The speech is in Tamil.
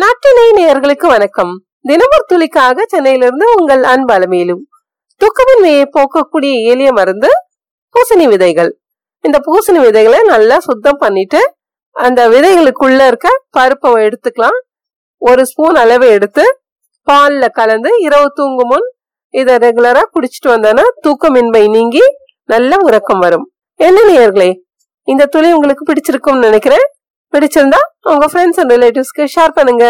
நாட்டினை நேயர்களுக்கு வணக்கம். தினமர் துளிக்காக சென்னையிலிருந்து உங்கள் அன்பலமேலும் துக்கமின்மையை போக்கக்கூடிய எளிய மருந்து பூசணி விதைகள். இந்த பூசணி விதைகளை நல்லா சுத்தம் பண்ணிட்டு அந்த விதைகளுக்குள்ள இருக்க பருப்பை எடுத்துக்கலாம். ஒரு ஸ்பூன் அளவு எடுத்து பால்ல கலந்து இரவு தூங்கும் முன் இதை ரெகுலரா குடிச்சிட்டு வந்தோன்னா தூக்கமின்மை நீங்கி நல்ல உறக்கம் வரும். என்ன நேயர்களே இந்த துளி உங்களுக்கு பிடிச்சிருக்கும்னு நினைக்கிறேன். பிடிச்சிருந்தா உங்க ஃப்ரெண்ட்ஸ் அண்ட் ரிலேட்டிவ்ஸ்க்கு ஷேர் பண்ணுங்க.